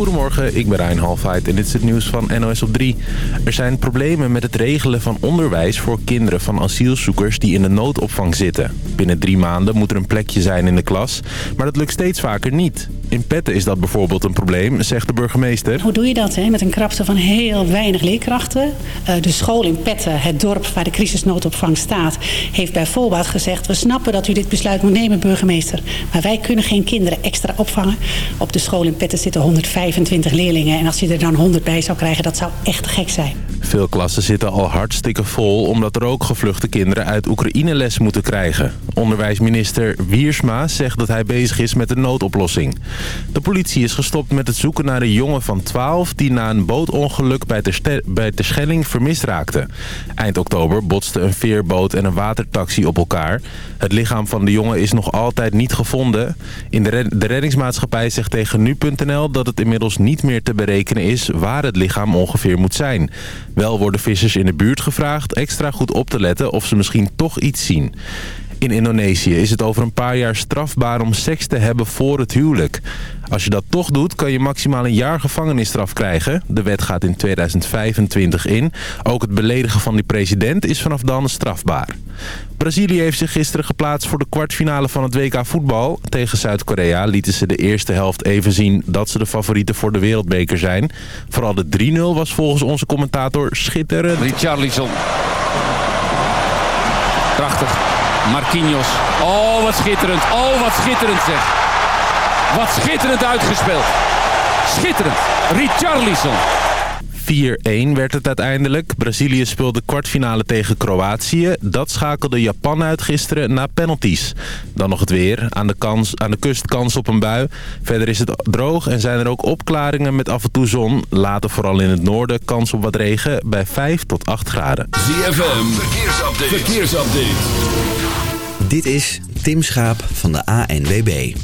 Goedemorgen, ik ben Rijn Halfheid en dit is het nieuws van NOS op 3. Er zijn problemen met het regelen van onderwijs voor kinderen van asielzoekers die in de noodopvang zitten. Binnen drie maanden moet er een plekje zijn in de klas, maar dat lukt steeds vaker niet. In Petten is dat bijvoorbeeld een probleem, zegt de burgemeester. Hoe doe je dat hè? met een krapte van heel weinig leerkrachten? Uh, de school in Petten, het dorp waar de crisisnoodopvang staat... heeft bijvoorbeeld gezegd... we snappen dat u dit besluit moet nemen, burgemeester... maar wij kunnen geen kinderen extra opvangen. Op de school in Petten zitten 125 leerlingen... en als je er dan 100 bij zou krijgen, dat zou echt gek zijn. Veel klassen zitten al hartstikke vol... omdat er ook gevluchte kinderen uit Oekraïne les moeten krijgen. Onderwijsminister Wiersma zegt dat hij bezig is met een noodoplossing. De politie is gestopt met het zoeken naar een jongen van 12... die na een bootongeluk bij, Ter bij Terschelling vermist raakte. Eind oktober botsten een veerboot en een watertaxi op elkaar. Het lichaam van de jongen is nog altijd niet gevonden. In de, de reddingsmaatschappij zegt tegen nu.nl dat het inmiddels niet meer te berekenen is... waar het lichaam ongeveer moet zijn. Wel worden vissers in de buurt gevraagd extra goed op te letten of ze misschien toch iets zien. In Indonesië is het over een paar jaar strafbaar om seks te hebben voor het huwelijk. Als je dat toch doet, kan je maximaal een jaar gevangenisstraf krijgen. De wet gaat in 2025 in. Ook het beledigen van die president is vanaf dan strafbaar. Brazilië heeft zich gisteren geplaatst voor de kwartfinale van het WK voetbal. Tegen Zuid-Korea lieten ze de eerste helft even zien dat ze de favorieten voor de wereldbeker zijn. Vooral de 3-0 was volgens onze commentator schitterend. Richarlison. Prachtig. Marquinhos. Oh, wat schitterend. Oh, wat schitterend zeg. Wat schitterend uitgespeeld. Schitterend. Richarlison. 4-1 werd het uiteindelijk. Brazilië speelde kwartfinale tegen Kroatië. Dat schakelde Japan uit gisteren na penalties. Dan nog het weer. Aan de, kans, aan de kust kans op een bui. Verder is het droog en zijn er ook opklaringen met af en toe zon. Later vooral in het noorden kans op wat regen bij 5 tot 8 graden. ZFM, verkeersupdate. verkeersupdate. Dit is Tim Schaap van de ANWB.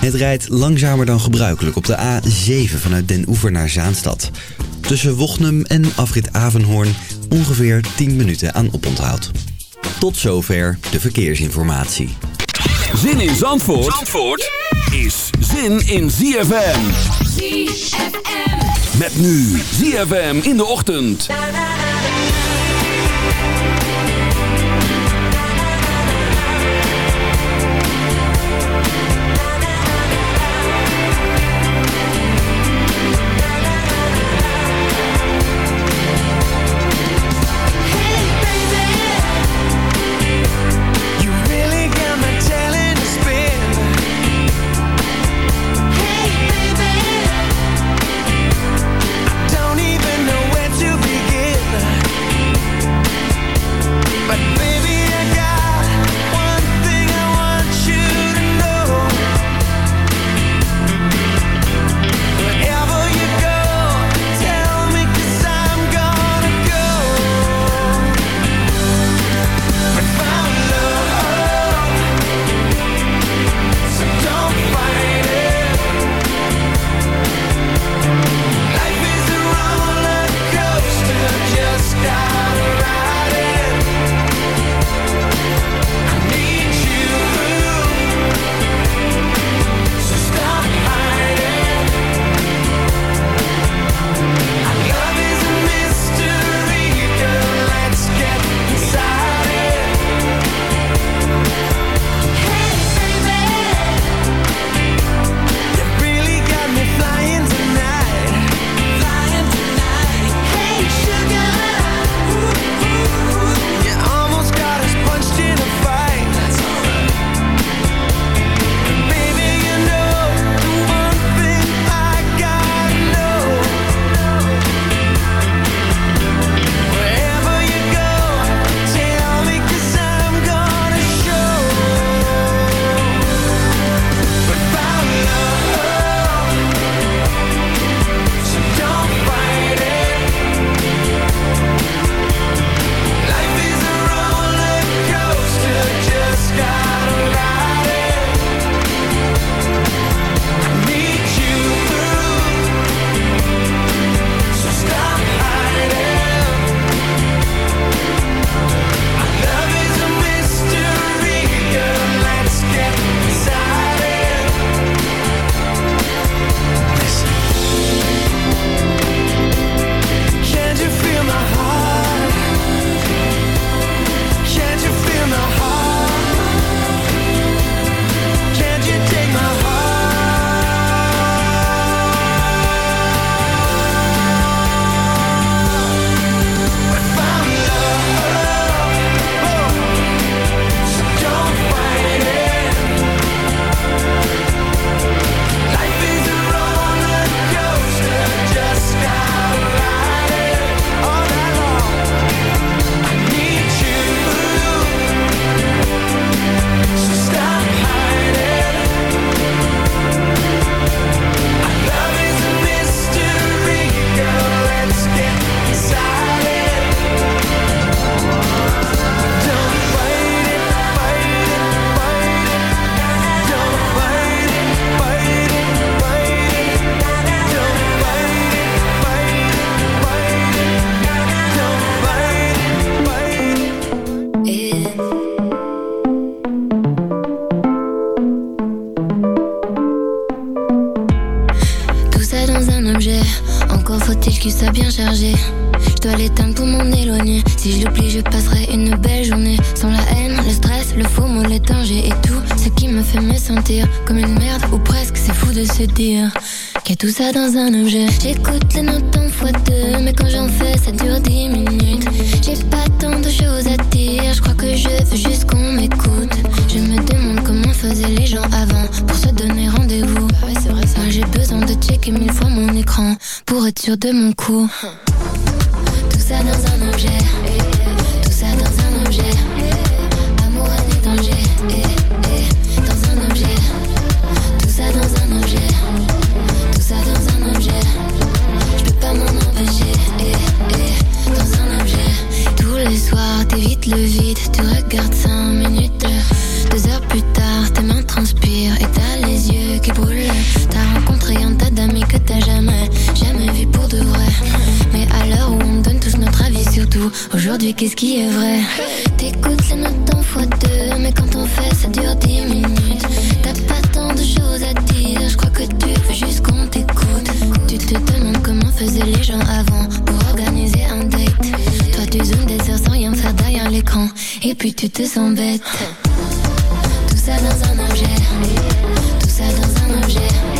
Het rijdt langzamer dan gebruikelijk op de A7 vanuit Den Oever naar Zaanstad. Tussen Wochnum en afrit Avenhoorn ongeveer 10 minuten aan oponthoud. Tot zover de verkeersinformatie. Zin in Zandvoort, Zandvoort is zin in ZFM. ZFM. Met nu ZFM in de ochtend. De mon coup. Faisaient les gens avant pour organiser un date. Toi tu zoomes des heures sans rien faire derrière l'écran, et puis tu te sens bête. Tout ça dans un objet, tout ça dans un objet.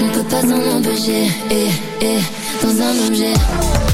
On peut pas s'en empêcher, eh, eh, dans un objet.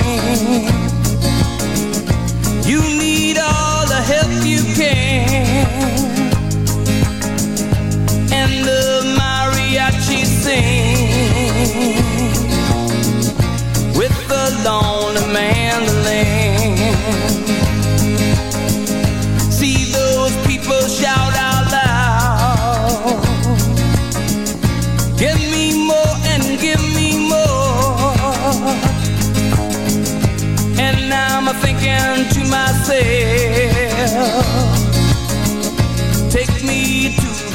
You need all the help you can. And the mariachi sing with the lonely mandolin.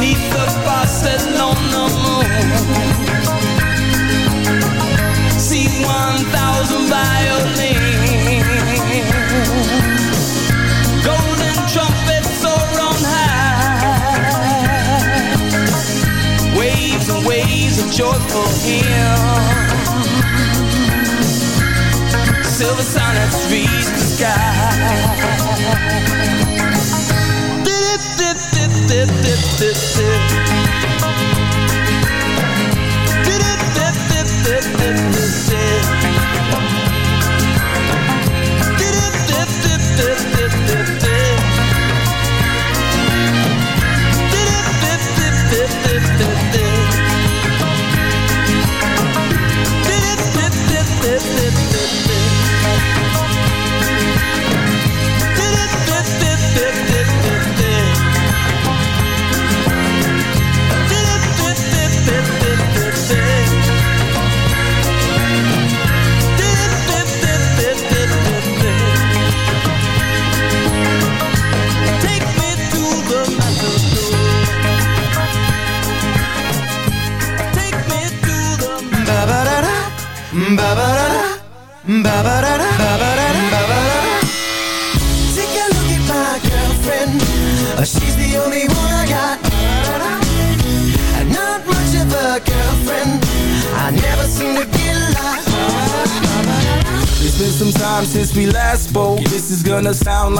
Neath the the moon. See one thousand violins. Golden trumpets soar on high. Waves and waves of joyful hymns. Silver sonnets reach the sky.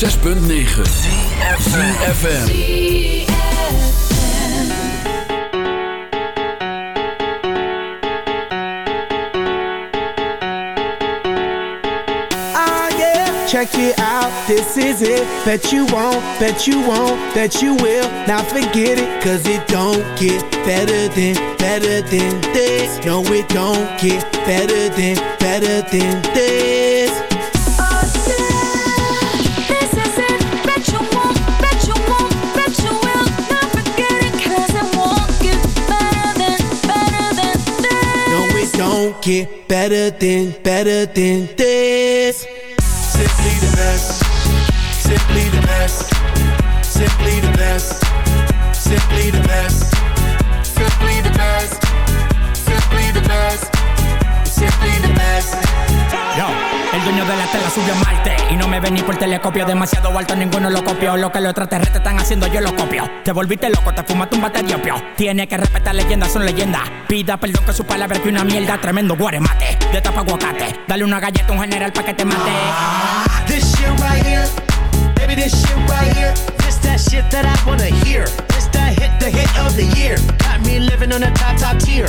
106.9 FM. Ah, yeah. Check it out, this is it. Bet you won't, bet you won't, bet you will. Now forget it, cause it don't get better than, better than this. No, it don't get better than, better than this. Get better than, better than this. Simply the best, simply the best, simply the best, simply the best, dueño de la tela subió a Marte. Y no me ven ni por telescopio Demasiado alto, ninguno lo copió. Lo que los extraterrestres están haciendo, yo lo copio. Te volviste loco, te fumaste un bate de opio. Tiene que respetar leyendas, son leyendas. Pida perdón que su palabra que una mierda Tremendo guaremate, de tapa aguacate. Dale una galleta a un general pa' que te mate. This shit right here, baby, this shit right here. This that shit that I wanna hear. This that hit, the hit of the year. Got me living on a top, top tier.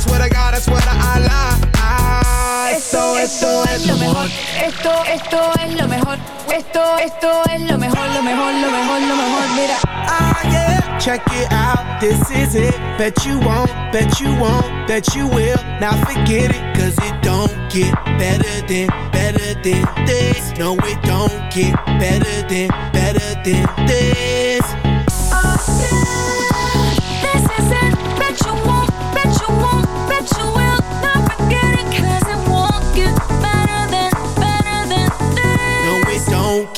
I swear to God, I swear to Allah. Ah, esto, esto es lo mejor. Esto, esto es lo mejor. Esto, esto es lo mejor, lo mejor, lo mejor, lo mejor. Mira. Ah, yeah. Check it out. This is it. Bet you won't, bet you won't, bet you will. Now forget it, cause it don't get better than, better than this. No, it don't get better than, better than. This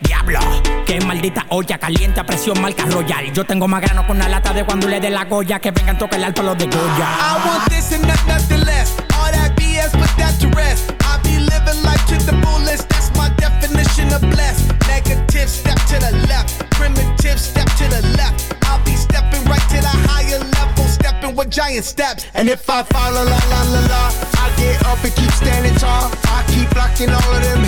Diablo, qué maldita olla caliente a presión marca royal. Yo tengo más grano con una lata de cuando le dé la goya que vengan tocar el alto los de Goya. I want this and not nothing less. All that BS, put that to rest. I be living life to the fullest. That's my definition of blessed. Negative, step to the left. Primitive, step to the left. I'll be stepping right to the higher level, stepping with giant steps. And if I fall, la la la la la, I get up and keep standing tall. I keep blocking all of them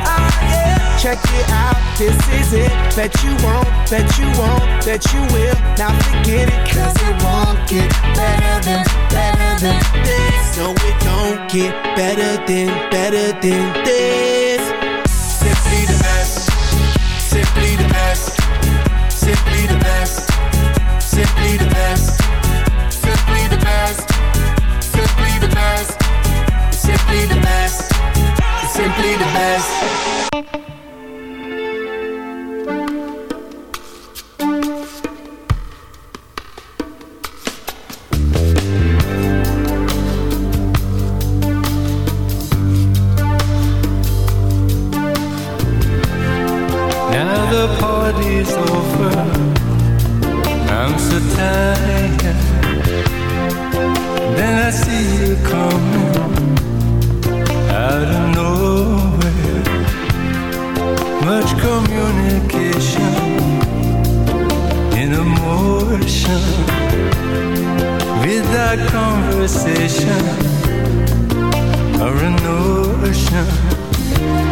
Check it out, this is it. Bet you won't, bet you won't, bet you will. Now forget it, cause it won't get better than, better than this. No, it don't get better than, better than this. Simply the best, simply the best, simply the best, simply the best, simply the best, simply the best, simply the best, simply the best. redemption without conversation. Or an ocean.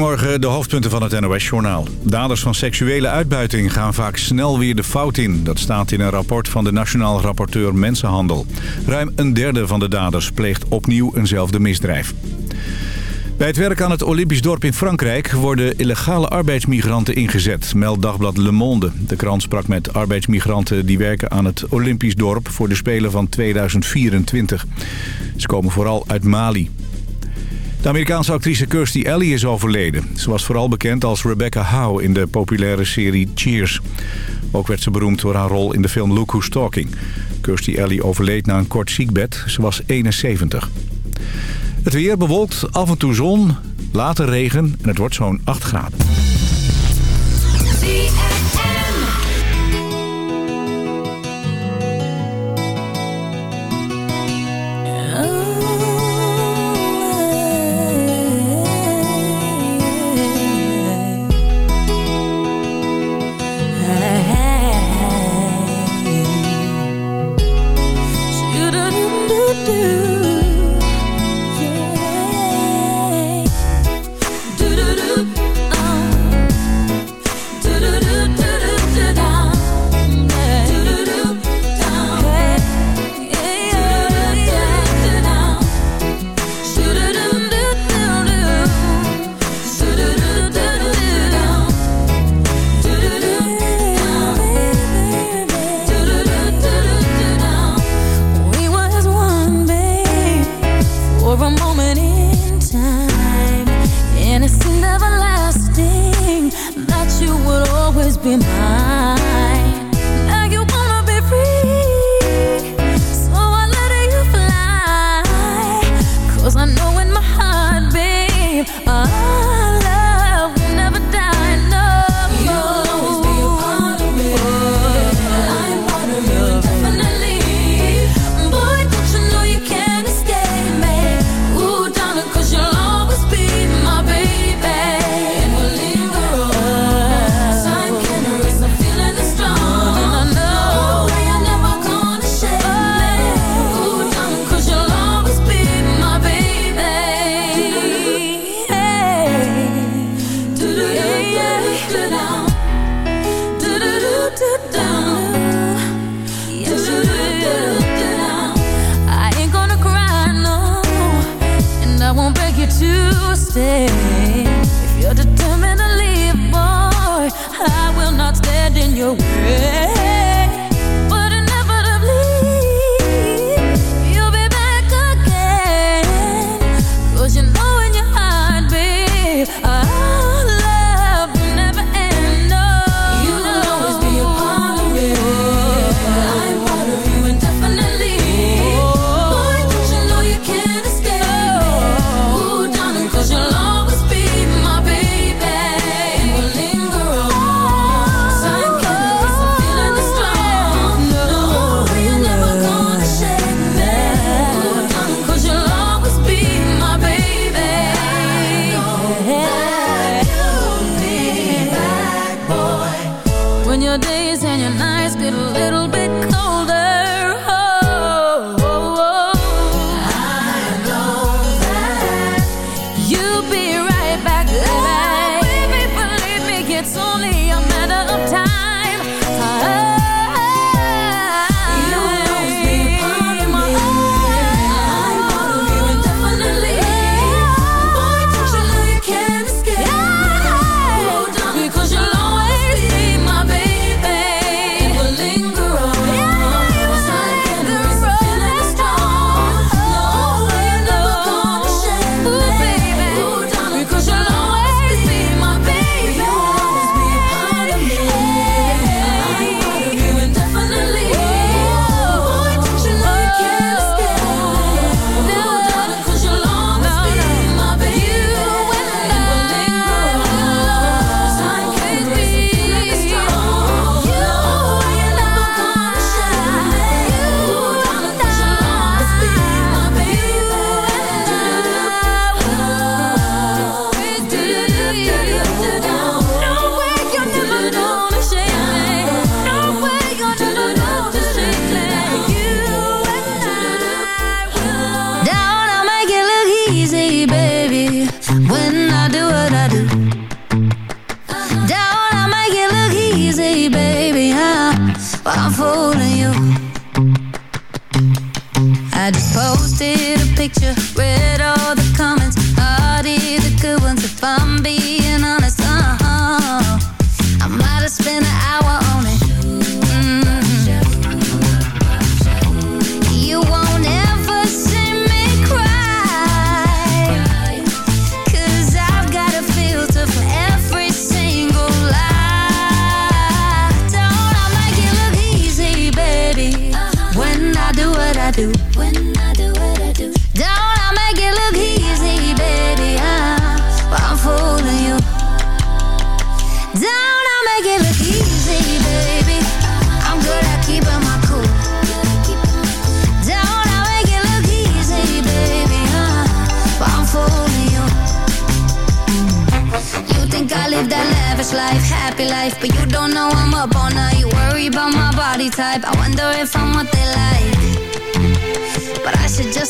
Goedemorgen, de hoofdpunten van het NOS-journaal. Daders van seksuele uitbuiting gaan vaak snel weer de fout in. Dat staat in een rapport van de Nationaal Rapporteur Mensenhandel. Ruim een derde van de daders pleegt opnieuw eenzelfde misdrijf. Bij het werk aan het Olympisch dorp in Frankrijk worden illegale arbeidsmigranten ingezet, meldt dagblad Le Monde. De krant sprak met arbeidsmigranten die werken aan het Olympisch dorp voor de Spelen van 2024. Ze komen vooral uit Mali. De Amerikaanse actrice Kirstie Alley is overleden. Ze was vooral bekend als Rebecca Howe in de populaire serie Cheers. Ook werd ze beroemd door haar rol in de film Look Who's Talking. Kirstie Alley overleed na een kort ziekbed. Ze was 71. Het weer bewolkt, af en toe zon, later regen en het wordt zo'n 8 graden.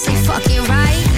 Say fucking right.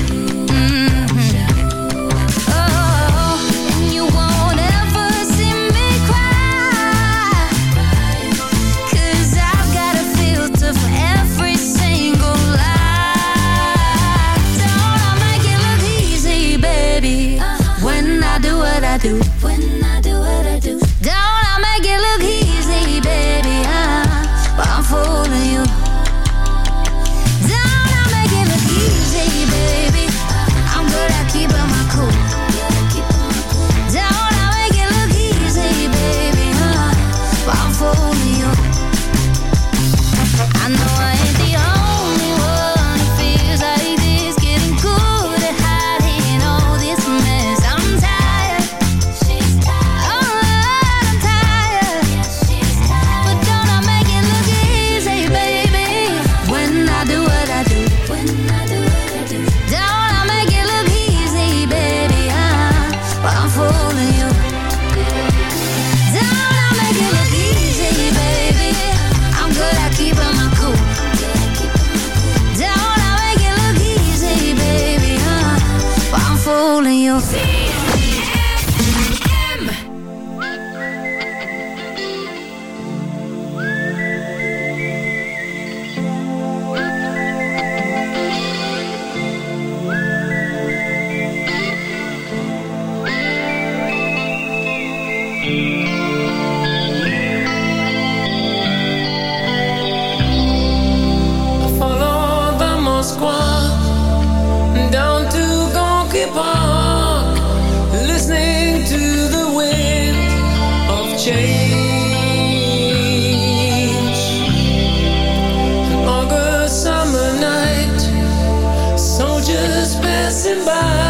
Passing by,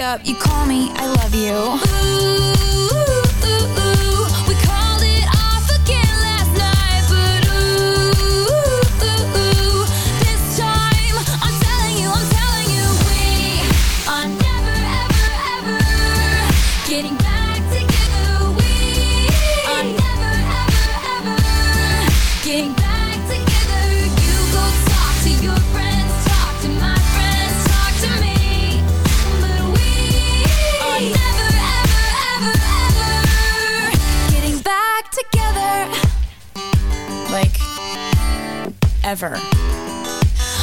up, you call me, I love you.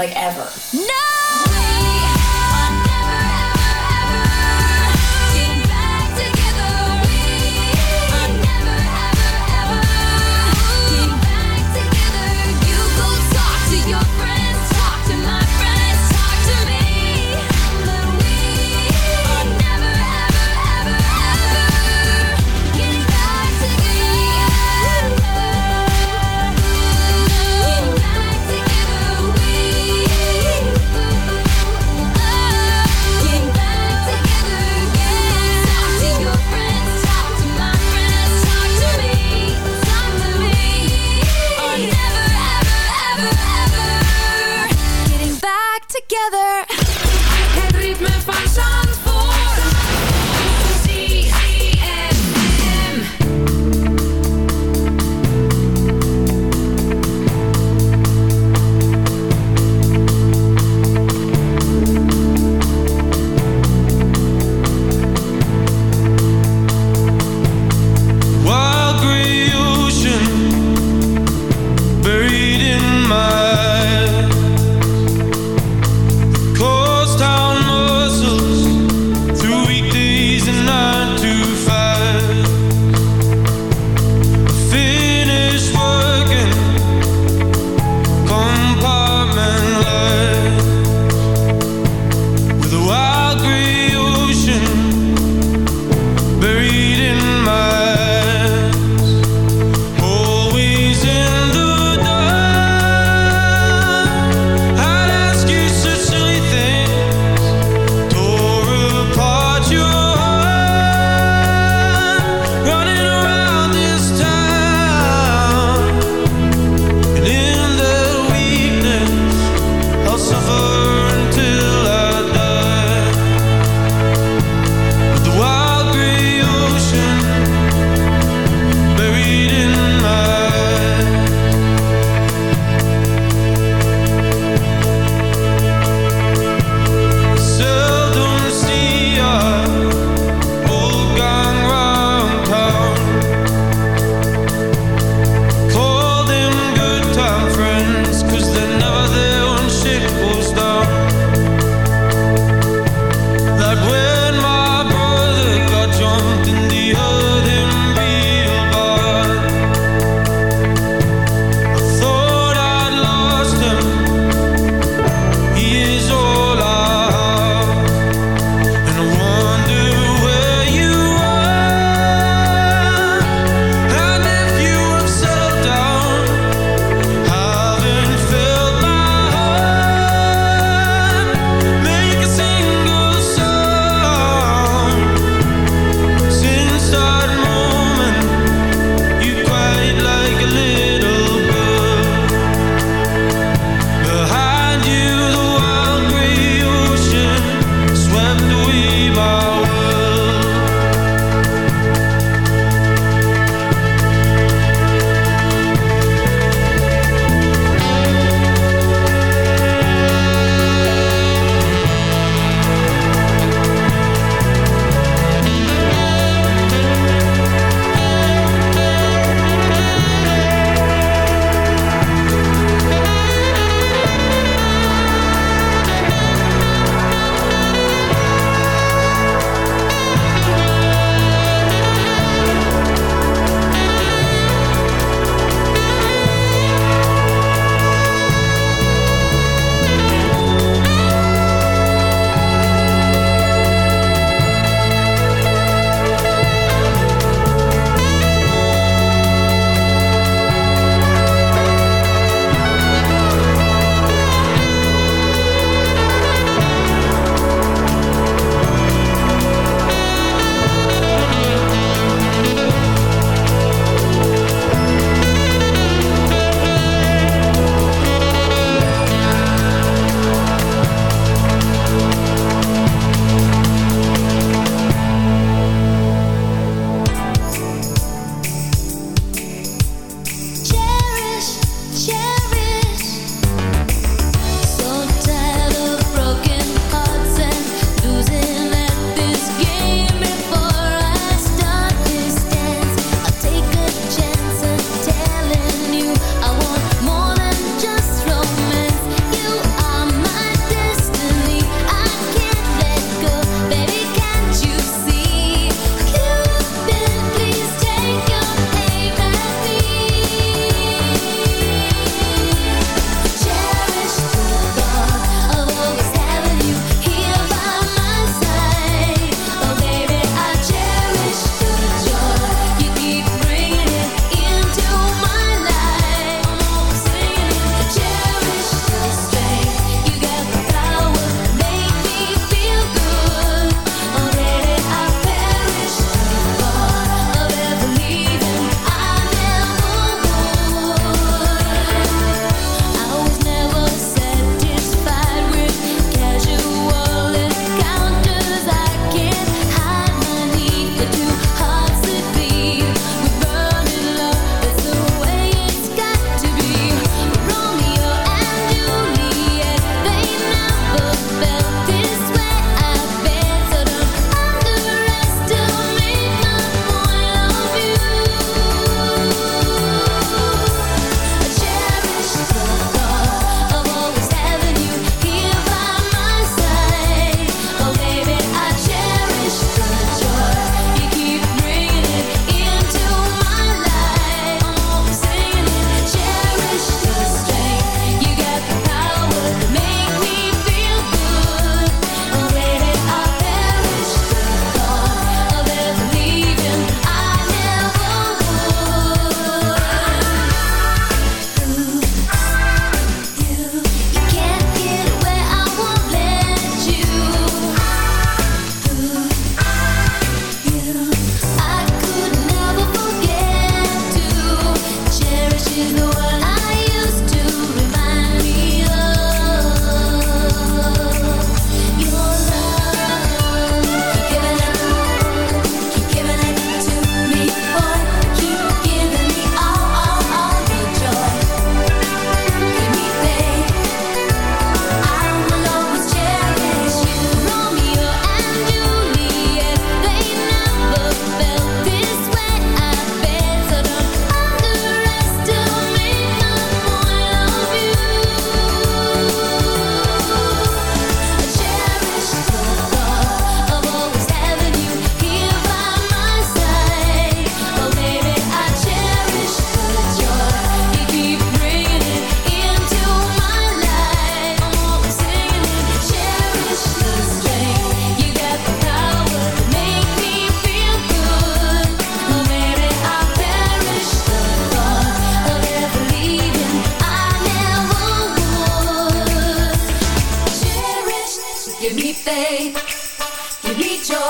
like ever.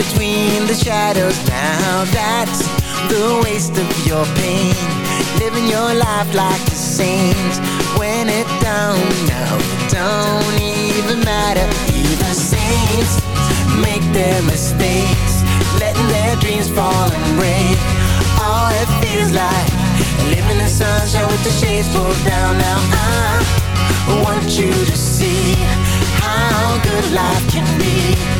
between the shadows. Now that's the waste of your pain, living your life like a saint. When it don't, no, it don't even matter. Even saints make their mistakes, letting their dreams fall and break. All it feels like living in sunshine with the shades pulled down. Now I want you to see how good life can be.